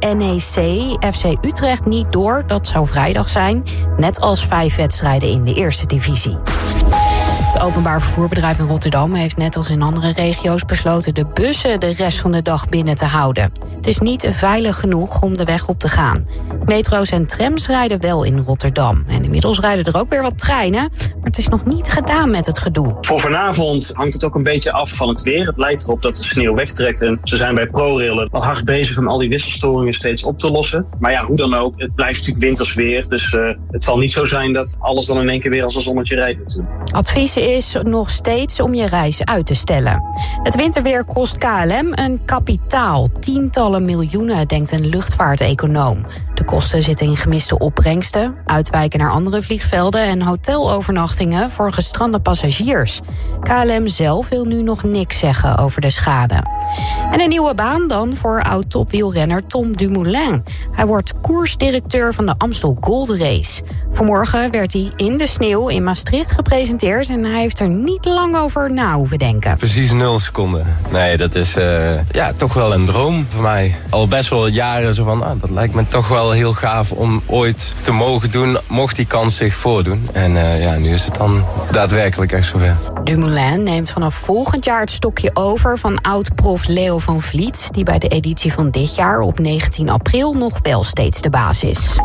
NEC FC Utrecht niet door. Dat zou vrijdag zijn. Net als vijf wedstrijden in de eerste divisie. Het openbaar vervoerbedrijf in Rotterdam heeft net als in andere regio's besloten de bussen de rest van de dag binnen te houden. Het is niet veilig genoeg om de weg op te gaan. Metro's en trams rijden wel in Rotterdam. En inmiddels rijden er ook weer wat treinen. Maar het is nog niet gedaan met het gedoe. Voor vanavond hangt het ook een beetje af van het weer. Het lijkt erop dat de sneeuw wegtrekt. En ze zijn bij ProRail al hard bezig om al die wisselstoringen steeds op te lossen. Maar ja, hoe dan ook, het blijft natuurlijk winters weer. Dus uh, het zal niet zo zijn dat alles dan in één keer weer als een zonnetje rijdt. Advies is nog steeds om je reis uit te stellen. Het winterweer kost KLM een kapitaal. Tientallen miljoenen, denkt een luchtvaarteconoom. De kosten zitten in gemiste opbrengsten, uitwijken naar andere vliegvelden en hotelovernachtingen voor gestrande passagiers. KLM zelf wil nu nog niks zeggen over de schade. En een nieuwe baan dan voor oud-topwielrenner Tom Dumoulin. Hij wordt koersdirecteur van de Amstel Gold Race. Vanmorgen werd hij in de sneeuw in Maastricht gepresenteerd en hij heeft er niet lang over na hoeven denken. Precies nul seconden. Nee, dat is uh, ja, toch wel een droom voor mij. Al best wel jaren zo van, ah, dat lijkt me toch wel heel gaaf om ooit te mogen doen, mocht die kans zich voordoen. En uh, ja, nu is het dan daadwerkelijk echt zover. Dumoulin neemt vanaf volgend jaar het stokje over van oud-prof Leo van Vliet... die bij de editie van dit jaar op 19 april nog wel steeds de baas is.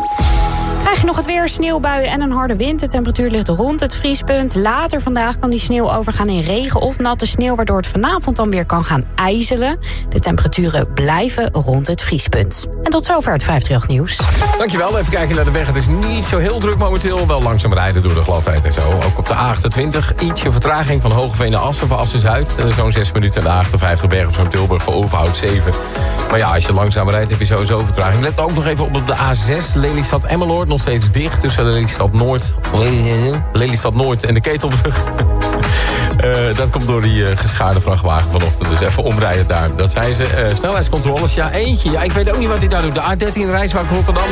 Krijg je nog het weer, sneeuwbuien en een harde wind. De temperatuur ligt rond het vriespunt. Later vandaag kan die sneeuw overgaan in regen of natte sneeuw... waardoor het vanavond dan weer kan gaan ijzelen. De temperaturen blijven rond het vriespunt. En tot zover het 538 nieuws. Dankjewel. Even kijken naar de weg. Het is niet zo heel druk momenteel. Wel langzaam rijden door de gladheid en zo. Ook op de A28 ietsje vertraging van Hogeveen naar Assen voor Assen Zuid. Zo'n 6 minuten. De A58 Bergen van Tilburg voor Overhout 7. Maar ja, als je langzaam rijdt heb je sowieso vertraging. Let ook nog even op op de A6 Lelystad-Emmeloord steeds dicht tussen Lelystad Noord, Lelystad Noord en de Ketelbrug. Uh, dat komt door die uh, geschaarde vrachtwagen vanochtend. Dus even omrijden daar. Dat zijn ze. Uh, snelheidscontroles. Ja, eentje. Ja, ik weet ook niet wat hij daar doet. De A13 Rijswijk Rotterdam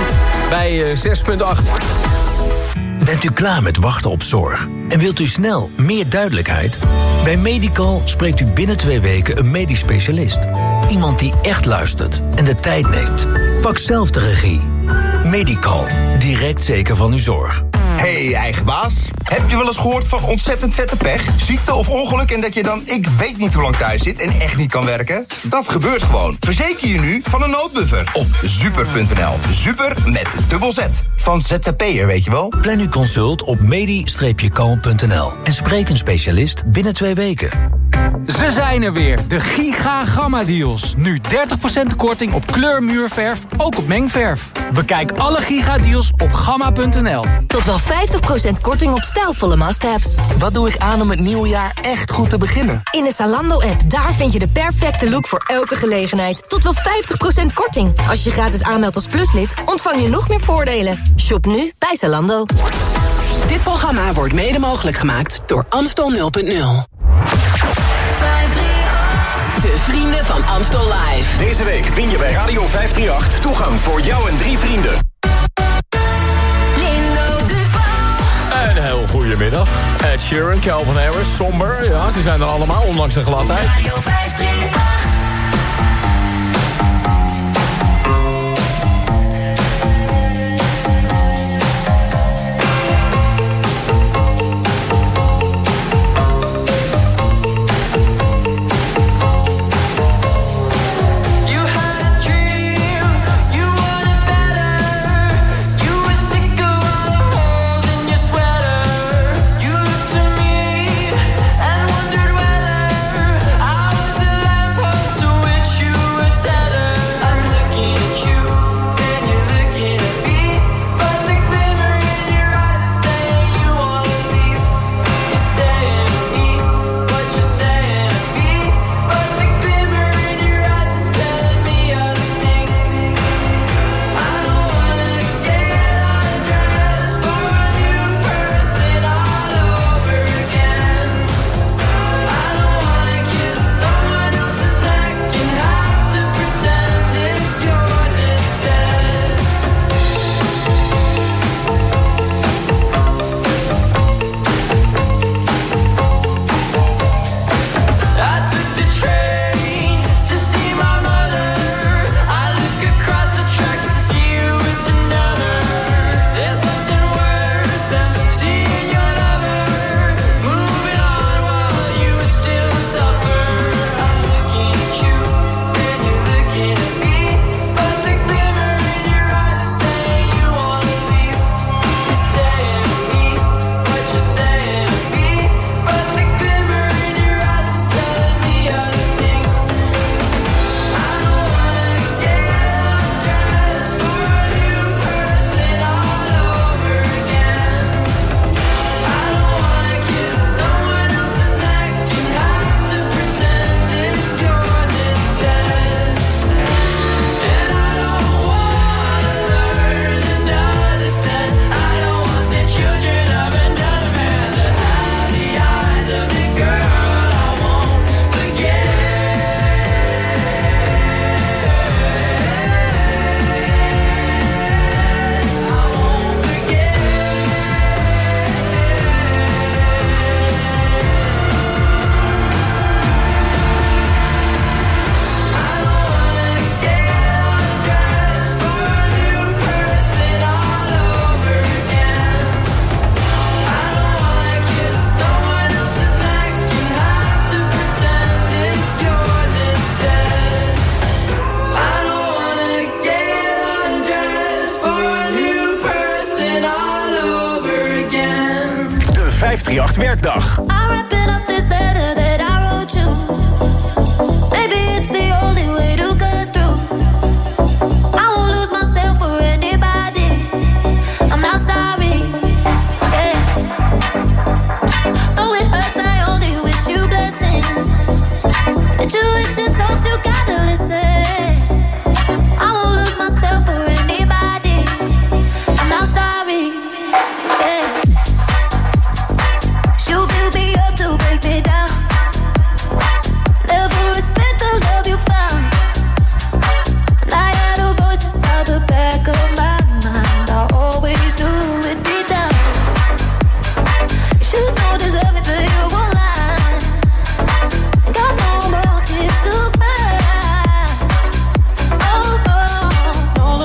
bij 6.8. Bent u klaar met wachten op zorg? En wilt u snel meer duidelijkheid? Bij Medical spreekt u binnen twee weken een medisch specialist. Iemand die echt luistert en de tijd neemt. Pak zelf de regie. Medical. Direct zeker van uw zorg. Hey, eigen baas. Heb je wel eens gehoord van ontzettend vette pech? Ziekte of ongeluk en dat je dan ik weet niet hoe lang thuis zit en echt niet kan werken? Dat gebeurt gewoon. Verzeker je nu van een noodbuffer op super.nl. Super met dubbel Z. Van ZZP'er, weet je wel? Plan uw consult op medi-kalm.nl en spreek een specialist binnen twee weken. Ze zijn er weer, de Giga Gamma Deals. Nu 30% korting op kleurmuurverf, ook op mengverf. Bekijk alle Giga Deals op gamma.nl. Tot wel 50% korting op stijlvolle must-haves. Wat doe ik aan om het nieuwe jaar echt goed te beginnen? In de Zalando-app, daar vind je de perfecte look voor elke gelegenheid. Tot wel 50% korting. Als je gratis aanmeldt als pluslid, ontvang je nog meer voordelen. Shop nu bij Zalando. Dit programma wordt mede mogelijk gemaakt door Amstel 0.0. De vrienden van Amstel Live. Deze week win je bij Radio 538 toegang voor jou en drie vrienden. Een heel goede middag. Ed Sheeran, Calvin Harris, Somber. Ja, ze zijn er allemaal, ondanks de gladheid. Radio 538.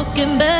looking back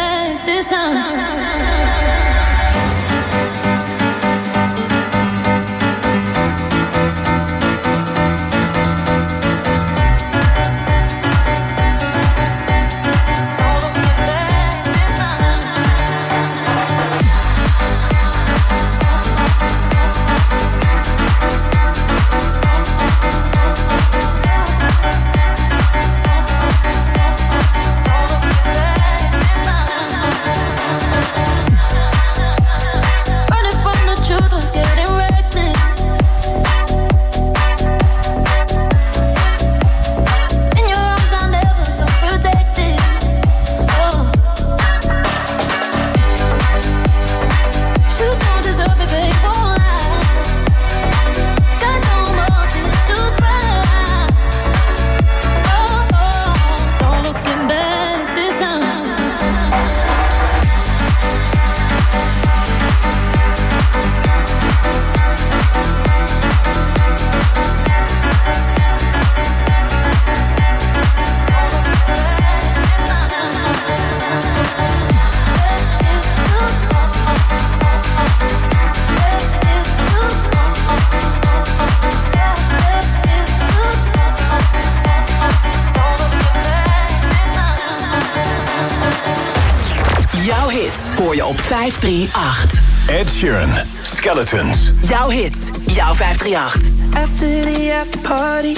538. Ed Sheeran, Skeletons. Jouw hit, jouw 538. After the after party.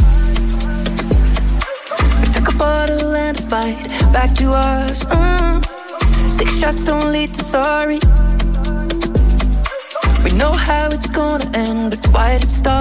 We took a bottle and a fight. Back to us. Mm. Six shots don't lead to sorry. We know how it's gonna end, but why did it start?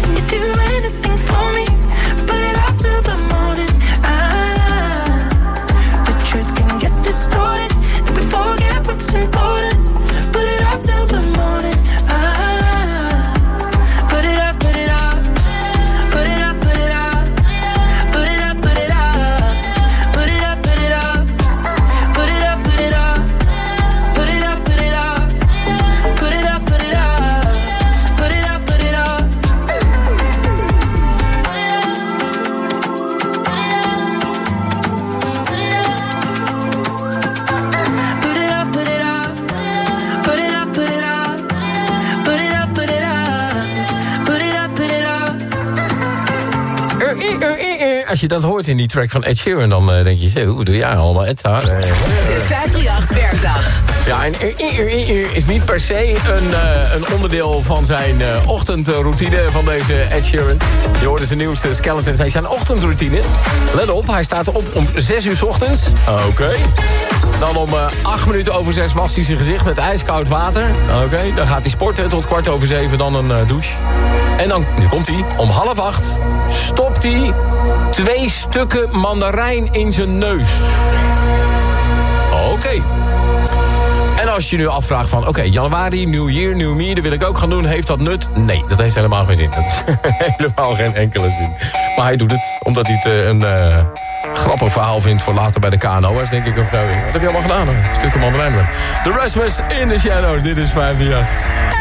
Als je dat hoort in die track van Ed Sheeran, dan eh, denk je, zo, hoe doe jij allemaal, Ed? Haar? Eh, De 538 werkdag. Ja, en is niet per se een, eh, een onderdeel van zijn eh, ochtendroutine van deze Ed Sheeran. Je hoorde zijn nieuwste Skeletons. Hij zijn ochtendroutine. Let op, hij staat op om 6 uur 's ochtends. Oké. Dan om eh 8 minuten over 6 wast hij zijn gezicht met ijskoud water. Oké. Dan gaat hij sporten tot kwart over 7, dan een eh, douche. En dan, nu komt hij, om half 8 stopt hij twee stukken mandarijn in zijn neus. Oké. En als je nu afvraagt van, oké, januari, New Year, New Me, dat wil ik ook gaan doen. Heeft dat nut? Nee, dat heeft helemaal geen zin. Dat is helemaal geen enkele zin. Maar hij doet het, omdat hij het eh, een eh, grappig verhaal vindt voor later bij de KNO'ers, denk ik. Of, wat heb je allemaal gedaan? Een stukje mandarijn. The Rasmus in the Shadow. Dit is 538.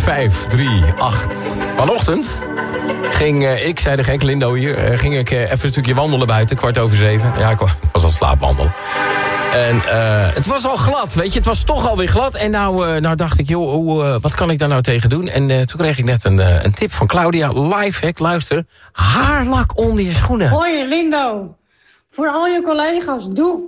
538. Vanochtend ging eh, ik, zei de gek Lindo hier, eh, ging ik eh, even een stukje wandelen buiten, kwart over zeven. Ja, ik wa- was al slaapwandelen. En het was al glad, weet je, het was toch alweer glad. En nou, nou dacht ik, joh, hoe, wat kan ik daar nou tegen doen? En toen kreeg ik net een, een tip van Claudia, lifehack, luister. Haarlak onder je schoenen. Hoi Lindo. Voor al je collega's, doe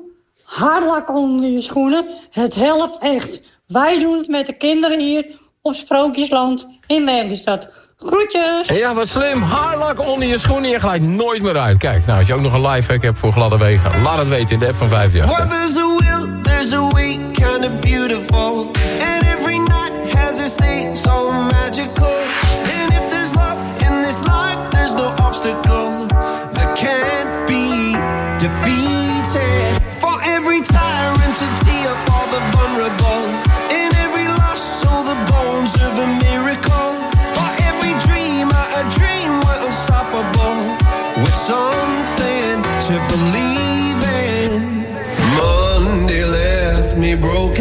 haarlak onder je schoenen. Het helpt echt. Wij doen het met de kinderen hier op Sprookjesland in Lelystad. Groetjes! Ja, wat slim. Haarlak onder je schoenen, je glijdt nooit meer uit. Kijk, nou, als je ook nog een lifehack hebt voor gladde wegen... laat het weten in de app van 5 jaar. Well, there's a will, there's a way, kind of beautiful. And every night has its day, so magical. And if there's love in this life, there's no obstacle that can't be defeated. For every tyrant to believe in. Monday left me broken.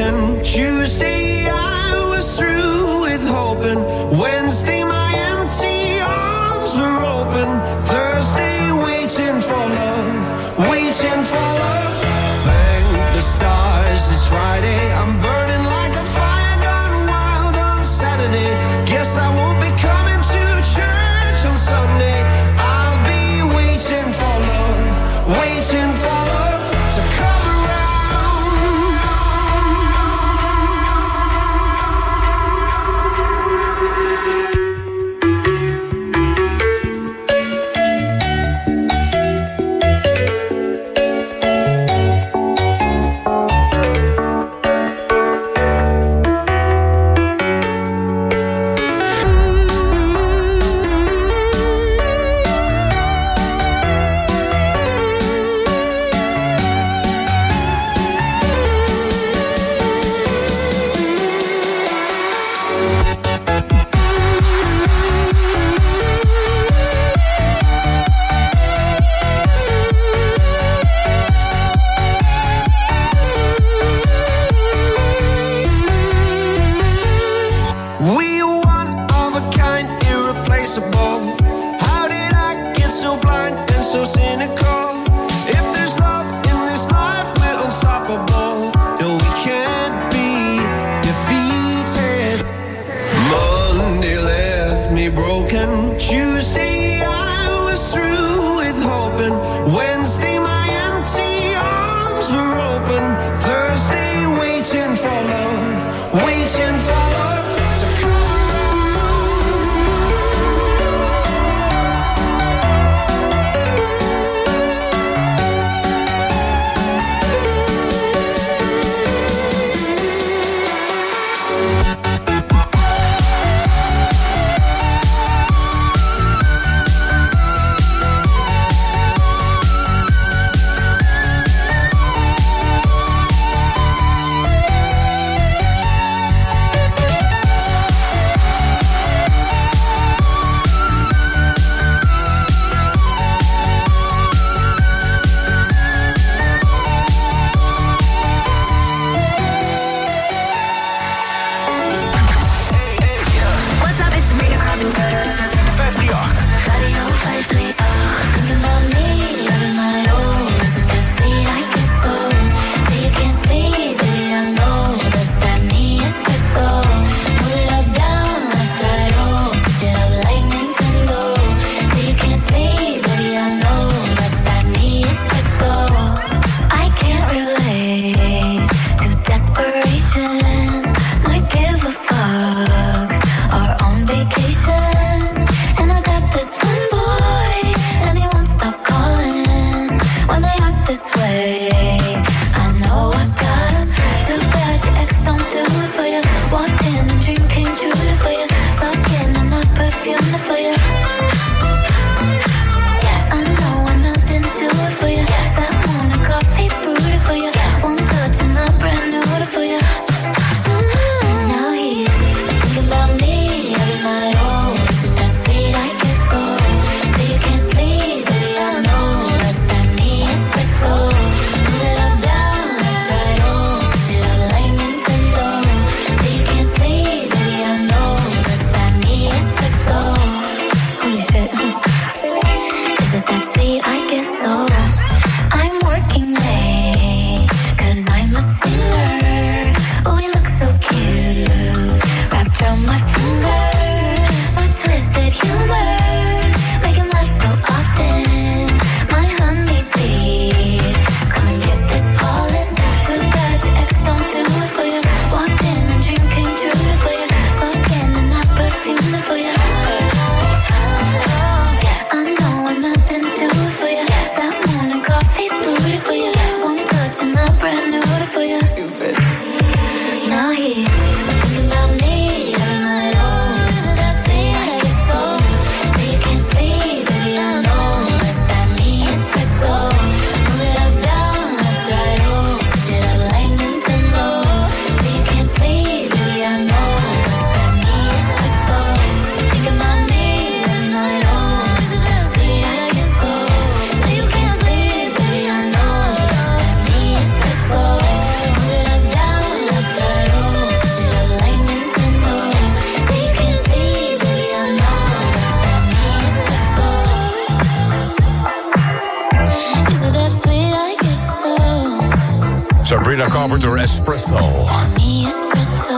Carpenter Espresso.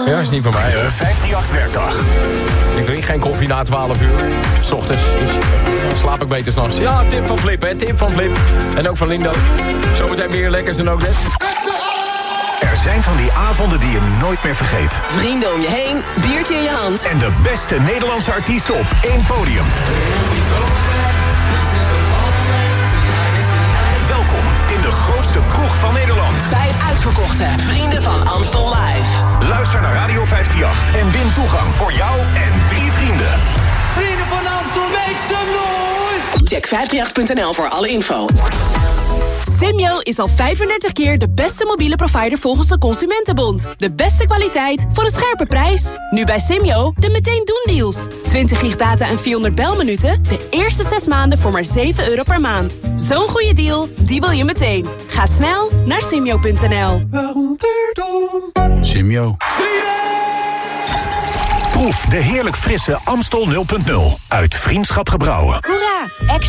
Ja, is niet van mij. De 538 werkdag. Ik drink geen koffie na 12 uur. S ochtends. Dus dan slaap ik beter s'nachts. Ja, tip van Flip, hè. Tip van Flip. En ook van Lindo. Zometeen meer lekkers en ook net. Er zijn van die avonden die je nooit meer vergeet. Vrienden om je heen, biertje in je hand. En de beste Nederlandse artiesten op één podium. De grootste kroeg van Nederland. Bij het uitverkochte Vrienden van Amstel Live. Luister naar Radio 538 en win toegang voor jou en drie vrienden. Vrienden van Amstel, make some noise! Check 538.nl voor alle info. Simyo is al 35 keer de beste mobiele provider volgens de Consumentenbond. De beste kwaliteit voor een scherpe prijs. Nu bij Simyo de meteen doen deals. 20 gig data en 400 belminuten. De eerste 6 maanden voor maar 7 euro per maand. Zo'n goede deal, die wil je meteen. Ga snel naar simyo.nl. Simyo. Proef de heerlijk frisse Amstel 0.0 uit Vriendschap Gebrouwen. Hoera!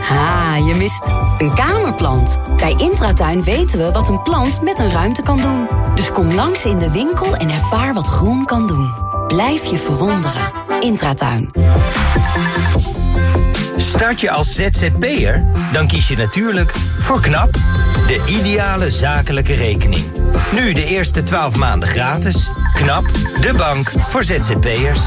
Ha, je mist een kamerplant. Bij Intratuin weten we wat een plant met een ruimte kan doen. Dus kom langs in de winkel en ervaar wat groen kan doen. Blijf je verwonderen. Intratuin. Start je als ZZP'er? Dan kies je natuurlijk voor KNAP, de ideale zakelijke rekening. Nu de eerste 12 maanden gratis. KNAP, de bank voor ZZP'ers.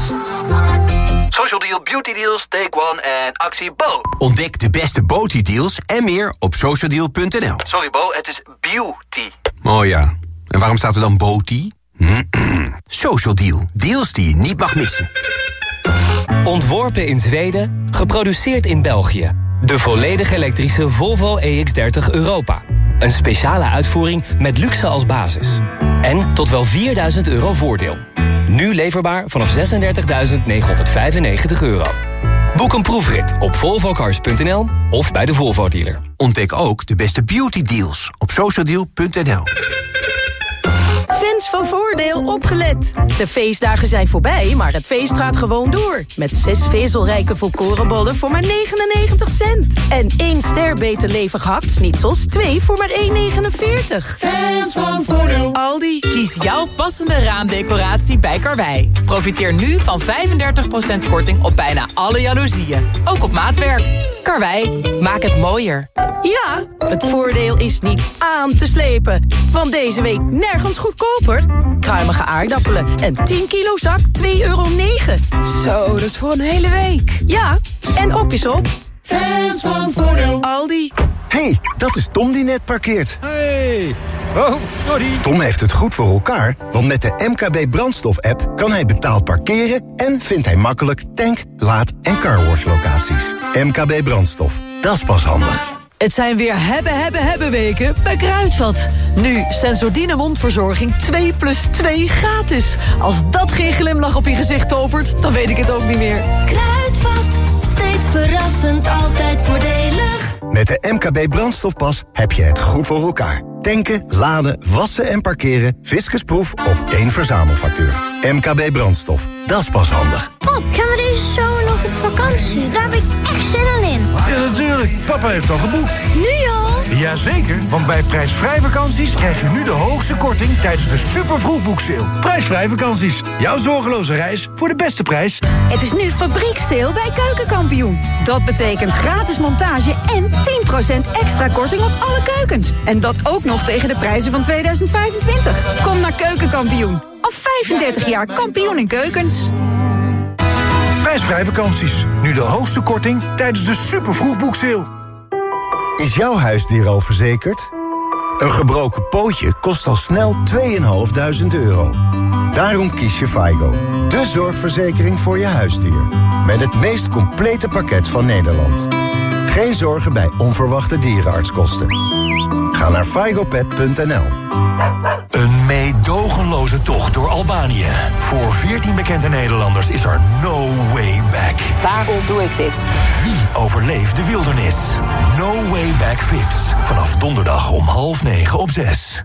Social Deal, Beauty Deals, Take One en actie Bo. Ontdek de beste beauty deals en meer op socialdeal.nl. Sorry Bo, het is beauty. Oh ja, en waarom staat er dan beauty? Social Deal, deals die je niet mag missen. Ontworpen in Zweden, geproduceerd in België. De volledig elektrische Volvo EX30 Europa. Een speciale uitvoering met luxe als basis. En tot wel 4000 euro voordeel. Nu leverbaar vanaf 36.995 euro. Boek een proefrit op volvocars.nl of bij de Volvo dealer. Ontdek ook de beste beauty deals op socialdeal.nl. Fans van Voordeel opgelet. De feestdagen zijn voorbij, maar het feest gaat gewoon door. Met zes vezelrijke volkorenbollen voor maar 99 cent. En één ster beter levig hakt zoals twee voor maar 1,49. Fans van Voordeel. Aldi. Kies jouw passende raamdecoratie bij Karwei. Profiteer nu van 35% korting op bijna alle jaloezieën. Ook op maatwerk. Karwei, maak het mooier. Ja, het voordeel is niet aan te slepen. Want deze week nergens goedkoper. Kruimige aardappelen en 10 kilo zak 2,9 euro. Zo, dat is voor een hele week. Ja, en op is op. Fans van Voordeel. Aldi. hey, dat is Tom die net parkeert. Hey. Oh, sorry. Tom heeft het goed voor elkaar, want met de MKB brandstof-app kan hij betaald parkeren en vindt hij makkelijk tank, laad- en carwash locaties. MKB brandstof, dat is pas handig. Het zijn weer hebben, hebben, hebben weken bij Kruidvat. Nu Sensordine mondverzorging 2 plus 2 gratis. Als dat geen glimlach op je gezicht tovert, dan weet ik het ook niet meer. Kruidvat, steeds verrassend, altijd voordelig. Met de MKB brandstofpas heb je het goed voor elkaar. Tanken, laden, wassen en parkeren. Fiscusproef op één verzamelfactuur. MKB brandstof, dat is pas handig. Pap, gaan we deze nog op vakantie? Daar heb ik echt zin in. Ja, natuurlijk. Papa heeft al geboekt. Nu al? Jazeker, want bij prijsvrij vakanties krijg je nu de hoogste korting tijdens de super vroegboekseil. Prijsvrij vakanties. Jouw zorgeloze reis voor de beste prijs. Het is nu fabrieksteel bij Keukenkampioen. Dat betekent gratis montage en 10% extra korting op alle keukens. En dat ook nog tegen de prijzen van 2025. Kom naar Keukenkampioen. Al 35 jaar kampioen in keukens. Prijsvrij vakanties. Nu de hoogste korting tijdens de super vroegboekseil. Is jouw huisdier al verzekerd? Een gebroken pootje kost al snel 2.500 euro. Daarom kies je FIGO, de zorgverzekering voor je huisdier. Met het meest complete pakket van Nederland. Geen zorgen bij onverwachte dierenartskosten. Ga naar figopet.nl. Een meedogenloze tocht door Albanië. Voor 14 bekende Nederlanders is er no way back. Waarom doe ik dit? Wie overleeft de wildernis? No way back Vips. Vanaf donderdag om half negen op zes.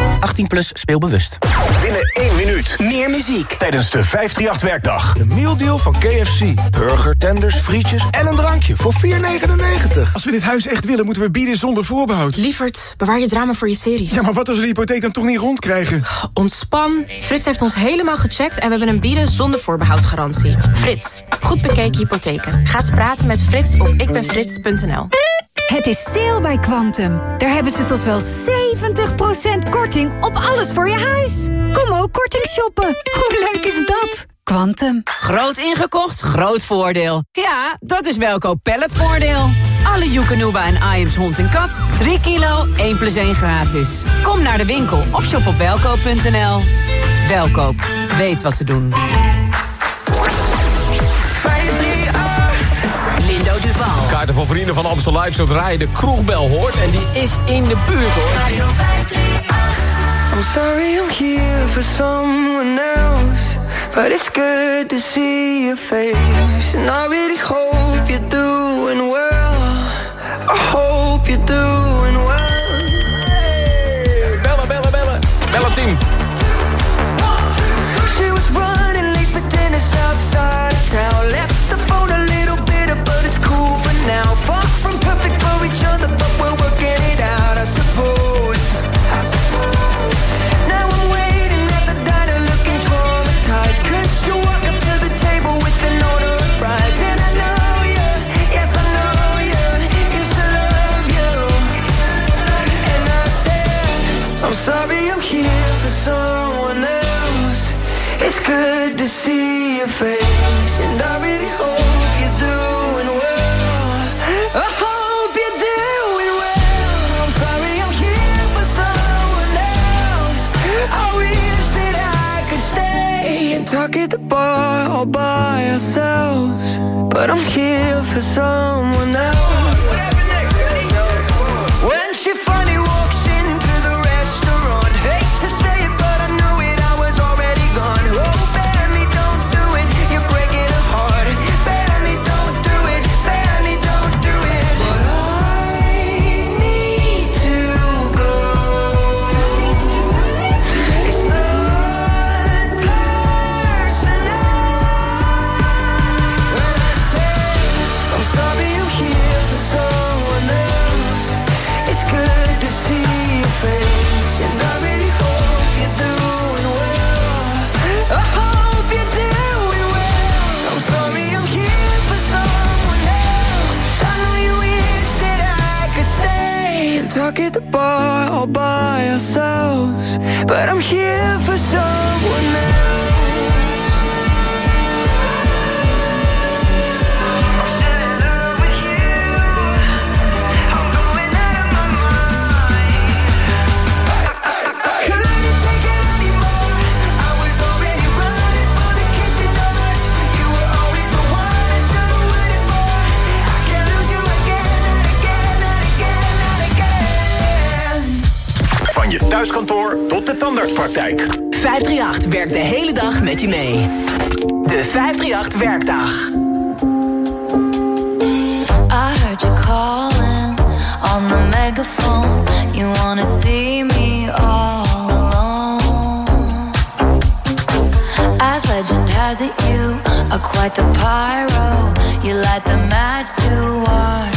18 plus speelbewust. Binnen één minuut. Meer muziek. Tijdens de 538-werkdag. De mealdeal van KFC. Burger, tenders, frietjes en een drankje voor 4,99. Als we dit huis echt willen, moeten we bieden zonder voorbehoud. Lievert, bewaar je drama voor je series. Ja, maar wat als we de hypotheek dan toch niet rondkrijgen? Ontspan. Frits heeft ons helemaal gecheckt en we hebben een bieden zonder voorbehoud garantie. Frits, goed bekeken hypotheken. Ga eens praten met Frits op ikbenfrits.nl. Het is sale bij Quantum. Daar hebben ze tot wel 70% korting op alles voor je huis. Kom ook korting shoppen. Hoe leuk is dat? Quantum. Groot ingekocht, groot voordeel. Ja, dat is Welkoop Palletvoordeel. Alle Joekanuba en Iams hond en kat. 3 kilo, 1 plus 1 gratis. Kom naar de winkel of shop op welkoop.nl. Welkoop, weet wat te doen. Kaarten voor vrienden van Amstel Live zodra je de kroegbel hoort. En die is in de buurt hoor. I'm sorry I'm here for someone else But it's good to see your face And I really hope you're doing well I hope you're doing well Bellen, bellen, bellen. Bellen team. Ourselves But I'm here for someone else tandartspraktijk. 538 werkt de hele dag met je mee. De 538 werkdag. I heard you calling on the megaphone. You wanna see me all alone. As legend has it, you are quite the pyro. You light the match to watch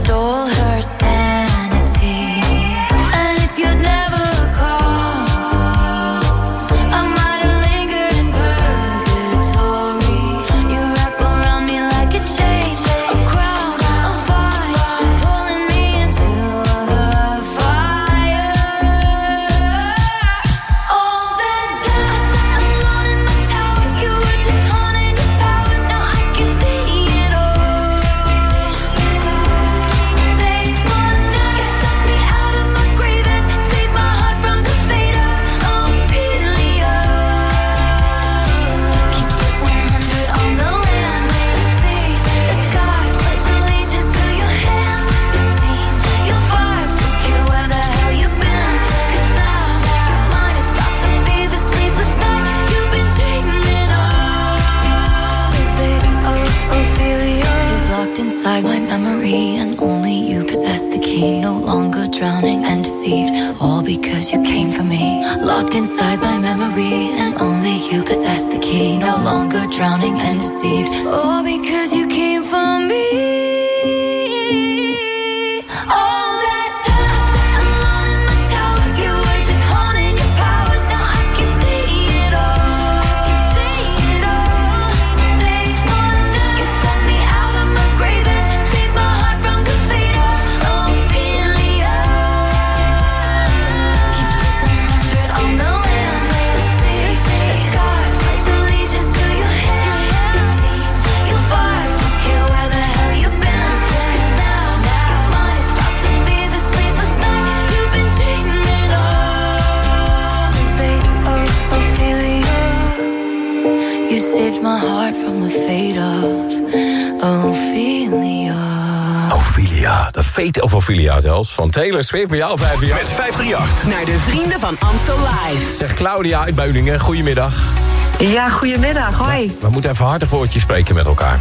store. You saved my heart from the fate of Ophelia. Ophelia, de Fate of Ophelia zelfs. Van Taylor Swift bij jou, 5 Met 538. Naar de vrienden van Amstel Live. Zeg Claudia uit Beuningen, goedemiddag. Ja, goedemiddag. Hoi. We moeten even hartig woordje spreken met elkaar.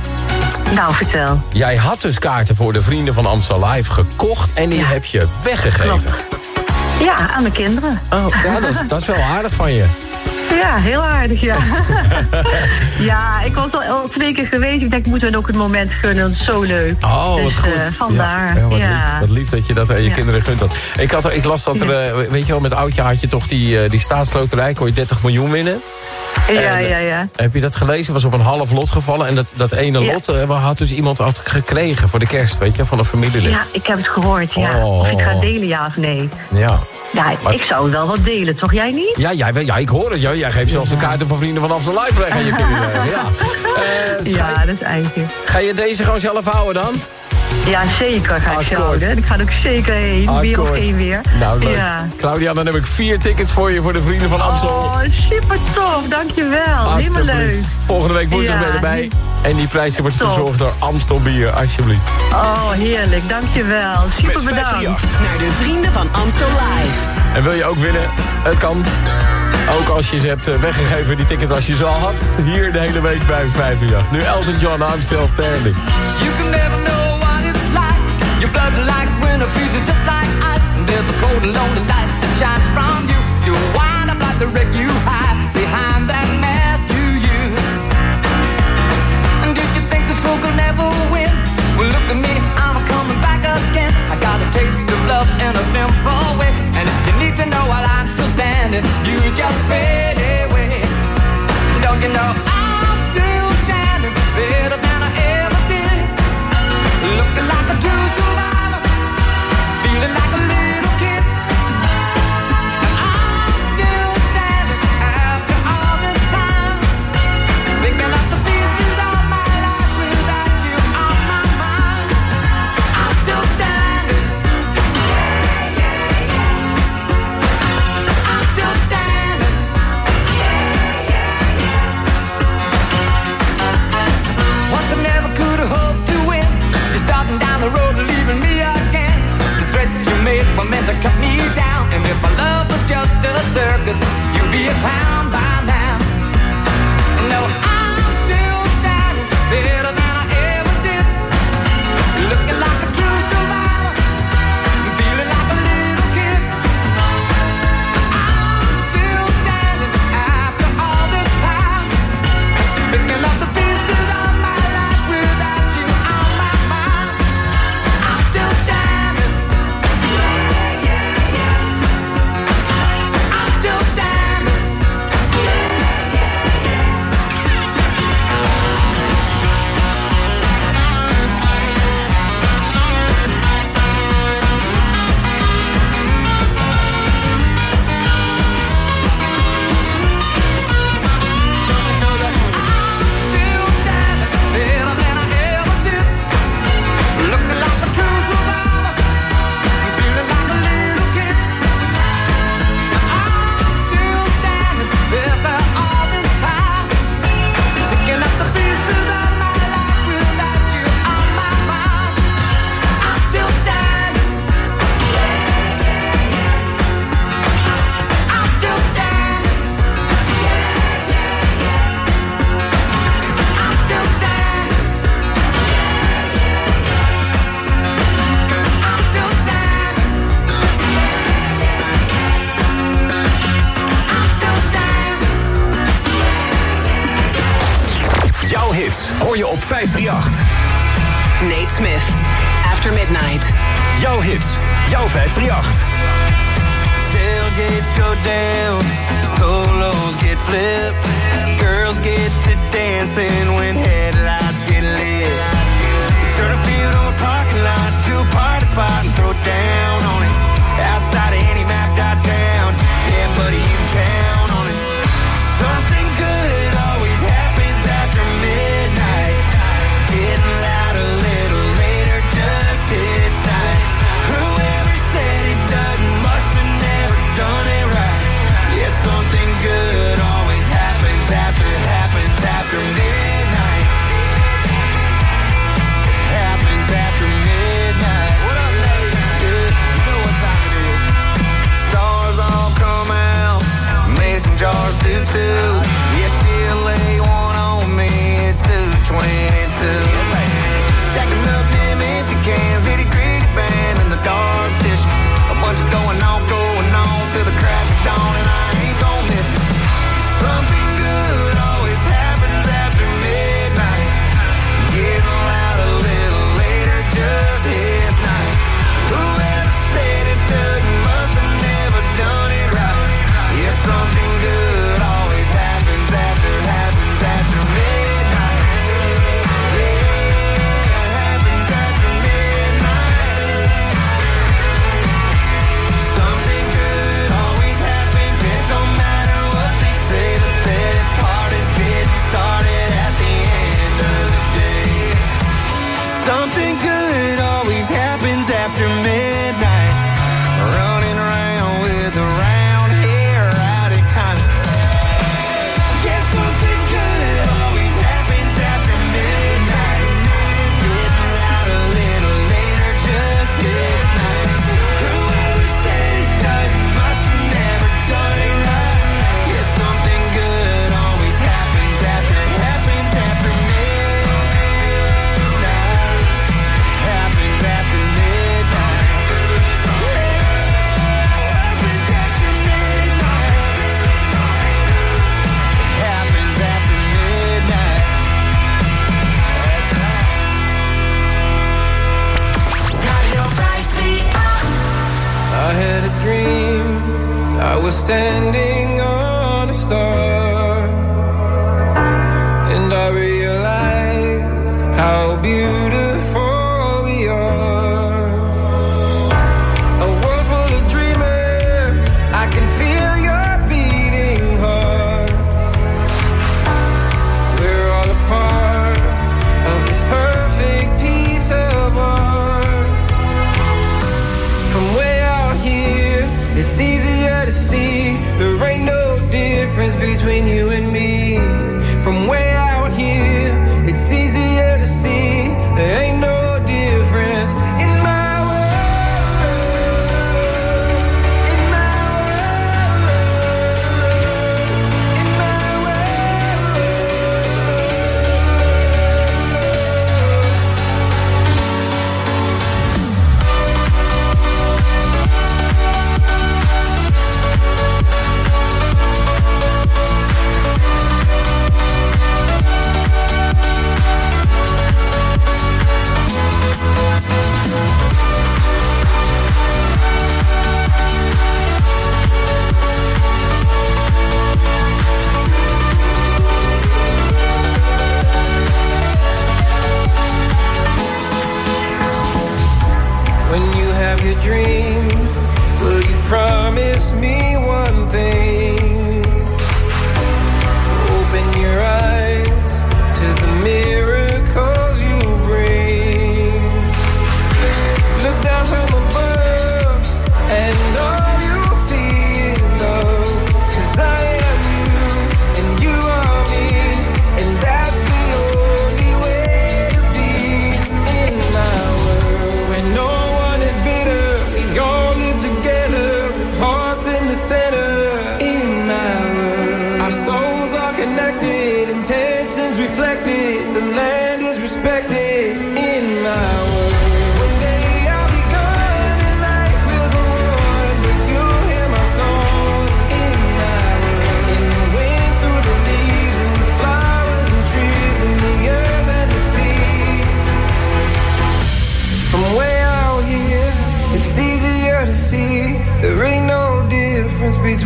Nou, vertel. Jij had dus kaarten voor de Vrienden van Amstel Live gekocht... en die heb je weggegeven. Ja, aan mijn kinderen. Oh, ja, dat is, dat is wel aardig van je. Ja, heel aardig, ja. ja, ik was al, al twee keer geweest. Ik denk, moeten we ook het moment gunnen. Is zo leuk. Oh, wat dus, goed. eh, vandaar. Ja, wat, Ja. Lief, wat lief dat je dat aan je kinderen gunt had. Ik, had, ik las dat er, eh, weet je wel, met oudje had je toch die, eh, die staatsloterij. Kon je 30 miljoen winnen. Ja, En, ja, ja. Heb je dat gelezen? Was op een half lot gevallen. En dat, dat ene lot had dus iemand had gekregen voor de kerst, weet je, van een familielid. Ja, ik heb het gehoord, ja. Oh. Of ik ga delen, ja of nee. Ja. Ja, Maar- ik zou wel wat delen, toch? Jij niet? Ja, jij, wel- ja, ik hoor het. Jij, jij geeft zelfs de kaarten van Vrienden van Amstel Live weg aan je kinderen. Ja. Eh, Ja, dat is eigenlijk. ga je deze gewoon zelf houden dan? Ja, zeker ga ik Akkoord. houden. Ik ga er ook zeker heen. Weer of Akkoord. geen weer. Nou, leuk. Ja. Claudia, dan heb ik vier tickets voor je voor de Vrienden van Amstel. Oh, super tof. Dankjewel. Helemaal leuk. Volgende week woensdag Ja. ben je erbij. En die prijs wordt Top. verzorgd door Amstel Bier, alsjeblieft. Oh, heerlijk. Dankjewel. Super bedankt. Naar de vrienden van Amstel Live. En wil je ook winnen? Het kan. Ook als je ze hebt eh, weggegeven, die tickets als je ze al had. Hier de hele week bij 538. Nu Elton John, I'm still standing. You can never know. Your blood like winter freezes just like ice. And there's a cold and lonely light that shines from you. You wind up like the wreck you hide behind that mask you use. And did you think this fool could never win? Well, look at me, I'm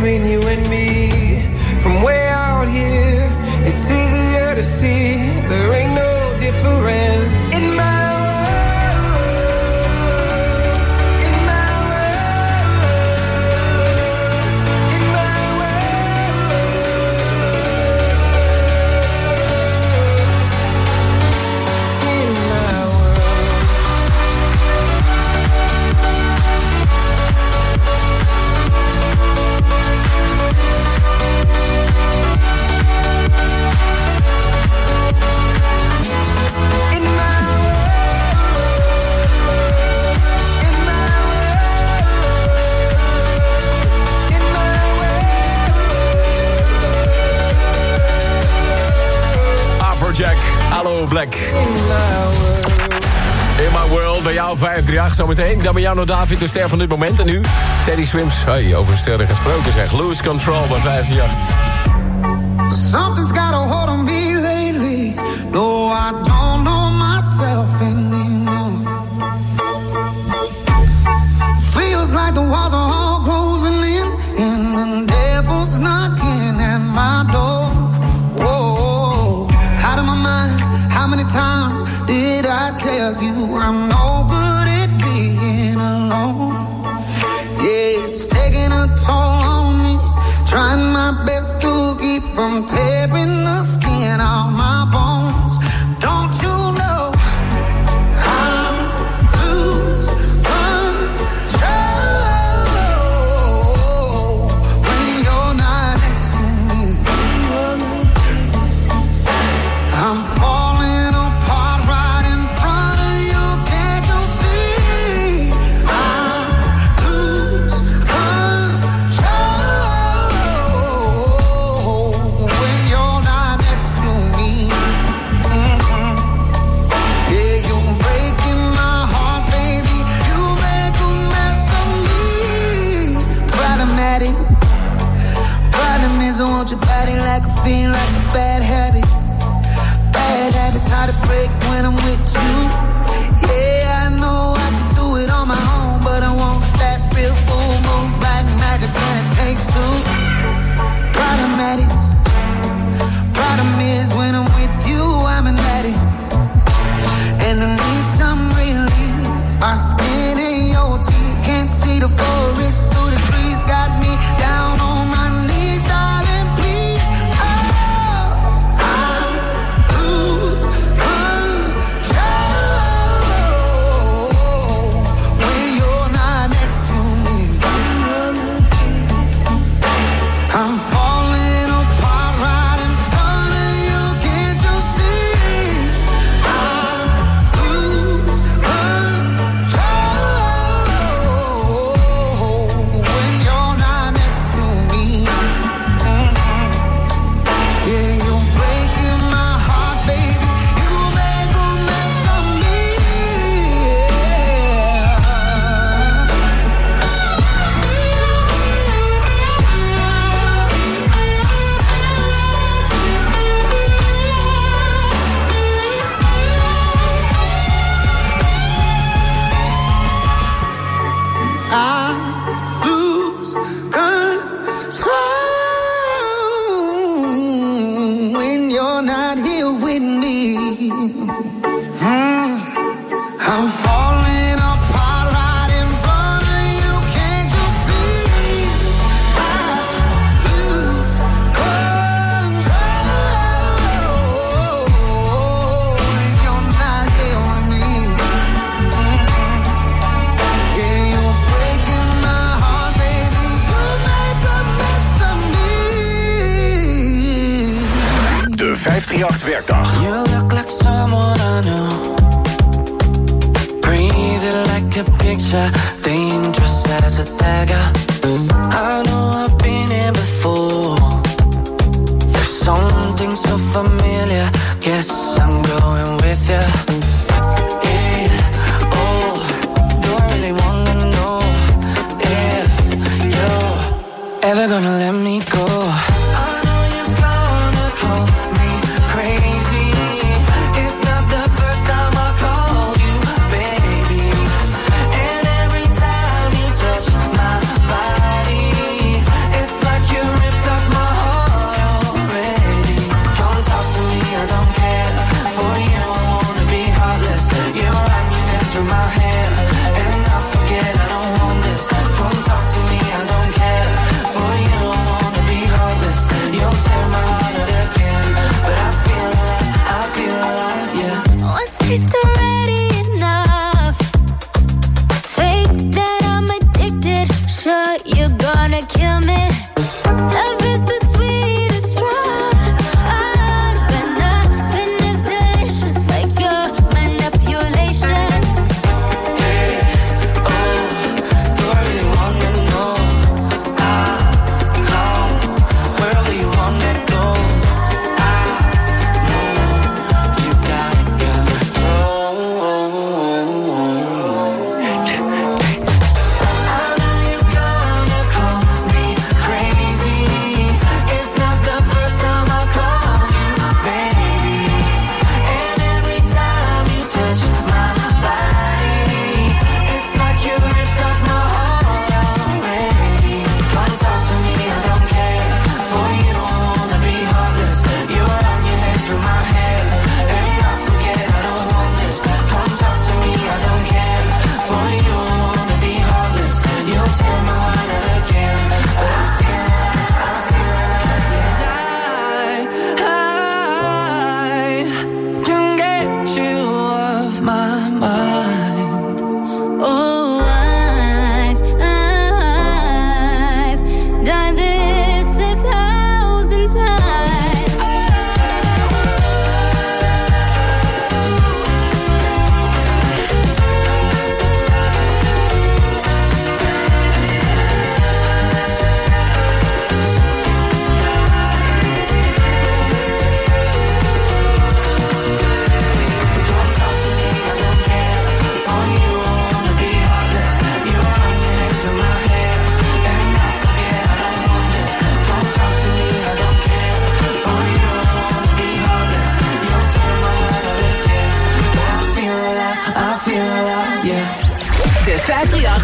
between you and me. Peter Jaag zometeen. Damiano David, de ster van dit moment. En nu Teddy Swims. Hey, over sterren gesproken zeg. Lose Control bij 58.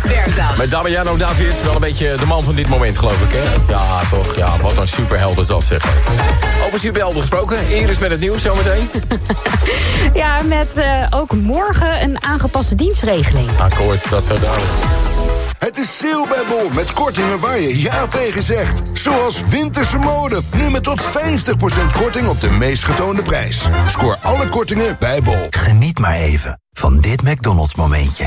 538 werkdag. Met Damiano David, wel een beetje de man van dit moment, geloof ik, hè? Ja, toch. Ja, wat een superheld is dat, zeg. Over superhelden gesproken. Iris met het nieuws zometeen. Ja, met eh, ook morgen een aangepaste dienstregeling. Akkoord, dat zo dadelijk. Het is sale bij Bol met kortingen waar je ja tegen zegt. Zoals winterse mode. Nu met tot 50% korting op de meest getoonde prijs. Scoor alle kortingen bij Bol. Geniet maar even van dit McDonald's momentje.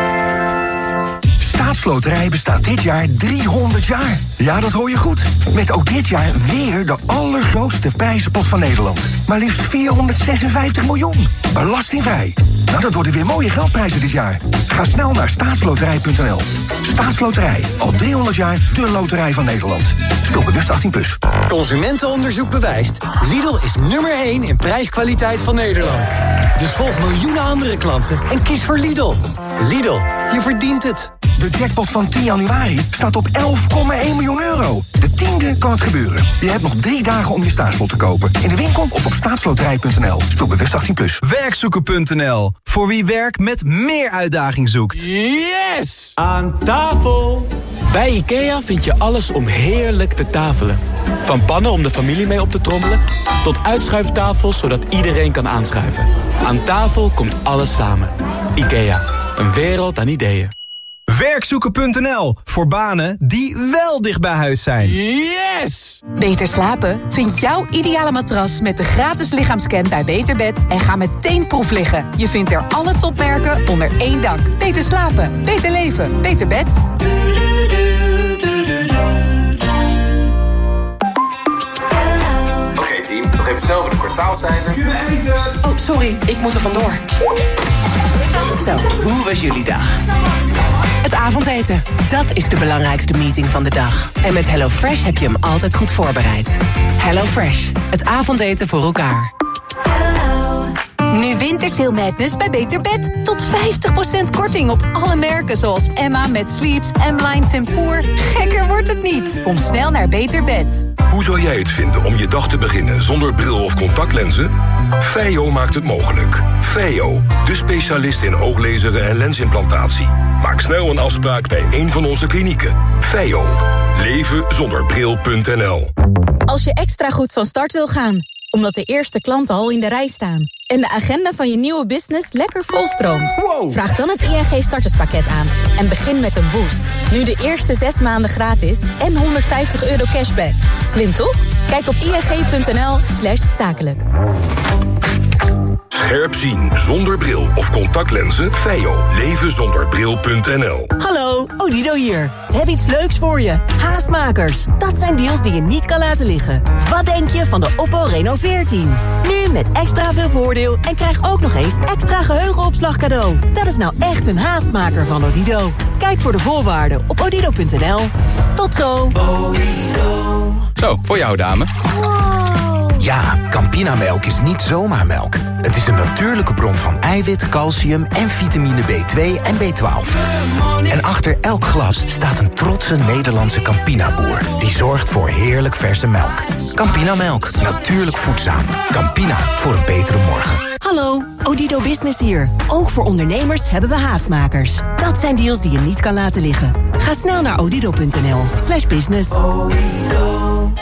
Staatsloterij bestaat dit jaar 300 jaar. Ja, dat hoor je goed. Met ook dit jaar weer de allergrootste prijzenpot van Nederland. Maar liefst 456 miljoen. Belastingvrij. Nou, dat worden weer mooie geldprijzen dit jaar. Ga snel naar staatsloterij.nl. Staatsloterij. Al 300 jaar de loterij van Nederland. Speel bewust 18+. Plus. Consumentenonderzoek bewijst. Lidl is nummer 1 in prijskwaliteit van Nederland. Dus volg miljoenen andere klanten en kies voor Lidl. Lidl, je verdient het. Jackpot van 10 januari staat op 11,1 miljoen euro. De tiende kan het gebeuren. Je hebt nog drie dagen om je staatslot te kopen. In de winkel of op staatsloterij.nl. Speel bewust 18+. Plus. Werkzoeken.nl. Voor wie werk met meer uitdaging zoekt. Yes! Aan tafel! Bij IKEA vind je alles om heerlijk te tafelen. Van pannen om de familie mee op te trommelen... tot uitschuiftafels zodat iedereen kan aanschuiven. Aan tafel komt alles samen. IKEA, een wereld aan ideeën. Werkzoeken.nl voor banen die wel dicht bij huis zijn. Yes! Beter slapen? Vind jouw ideale matras met de gratis lichaamscan bij Beterbed en ga meteen proef liggen. Je vindt er alle topmerken onder één dak. Beter slapen, beter leven, beter bed. Oké team, nog even snel voor de kwartaalcijfers. Oh, sorry, ik moet er vandoor. Zo, hoe was jullie dag? Het avondeten, dat is de belangrijkste meeting van de dag. En met HelloFresh heb je hem altijd goed voorbereid. HelloFresh, het avondeten voor elkaar. Nu Wintersail Madness bij Beter Bed. Tot 50% korting op alle merken zoals Emma met Sleeps, M-Line Tempoor. Gekker wordt het niet. Kom snel naar Beter Bed. Hoe zou jij het vinden om je dag te beginnen zonder bril of contactlenzen? Feio maakt het mogelijk. Feio, de specialist in ooglezeren en lensimplantatie. Maak snel een afspraak bij een van onze klinieken. Feio. Leven zonder bril.nl Als je extra goed van start wil gaan, omdat de eerste klanten al in de rij staan... en de agenda van je nieuwe business lekker volstroomt... vraag dan het ING starterspakket aan en begin met een boost. Nu de eerste zes maanden gratis en 150 euro cashback. Slim toch? Kijk op ing.nl slash zakelijk. Scherp zien zonder bril of contactlenzen? Feio. Leven zonder bril.nl Hallo, Odido hier. We hebben iets leuks voor je. Haastmakers. Dat zijn deals die je niet kan laten liggen. Wat denk je van de Oppo Reno 14? Nu met extra veel voordeel en krijg ook nog eens extra geheugenopslag cadeau. Dat is nou echt een haastmaker van Odido. Kijk voor de voorwaarden op odido.nl. Tot zo. Zo, voor jou dame. Ja, Campinamelk is niet zomaar melk. Het is een natuurlijke bron van eiwit, calcium en vitamine B2 en B12. En achter elk glas staat een trotse Nederlandse Campina-boer... die zorgt voor heerlijk verse melk. Campinamelk, natuurlijk voedzaam. Campina, voor een betere morgen. Hallo, Odido Business hier. Ook voor ondernemers hebben we haastmakers. Dat zijn deals die je niet kan laten liggen. Ga snel naar odido.nl slash business.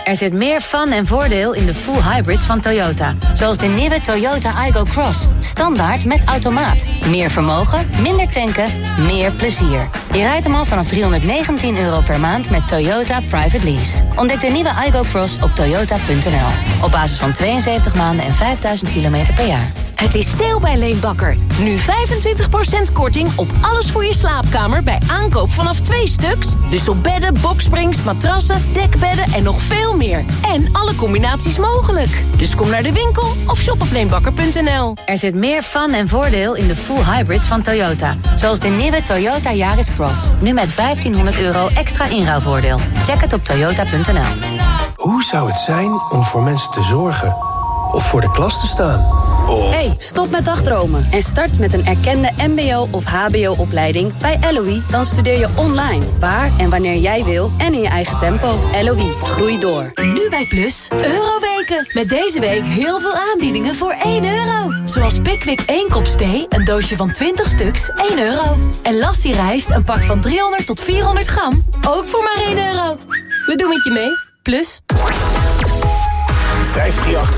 Er zit meer fun en voordeel in de full hybrids van Toyota. Zoals de nieuwe Toyota Igo Cross. Standaard met automaat. Meer vermogen, minder tanken, meer plezier. Je rijdt hem al vanaf 319 euro per maand met Toyota Private Lease. Ontdek de nieuwe Igo Cross op toyota.nl. Op basis van 72 maanden en 5000 kilometer per jaar. Het is sale bij Leenbakker. Nu 25% korting op alles voor je slaapkamer bij aankoop vanaf twee stuks. Dus op bedden, boksprings, matrassen, dekbedden en nog veel meer. En alle combinaties mogelijk. Dus kom naar de winkel of shop op leenbakker.nl. Er zit meer fun en voordeel in de full hybrids van Toyota. Zoals de nieuwe Toyota Yaris Cross. Nu met 1500 euro extra inruilvoordeel. Check het op toyota.nl. Hoe zou het zijn om voor mensen te zorgen? Of voor de klas te staan? Of... Hey, stop met dagdromen en start met een erkende mbo- of hbo-opleiding bij LOE. Dan studeer je online, waar en wanneer jij wil en in je eigen tempo. LOE, groei door. Nu bij Plus, Euroweken. Met deze week heel veel aanbiedingen voor 1 euro. Zoals Pickwick 1 kop thee, een doosje van 20 stuks, 1 euro. En Lassie rijst, een pak van 300 tot 400 gram, ook voor maar 1 euro. We doen het je mee, Plus. 538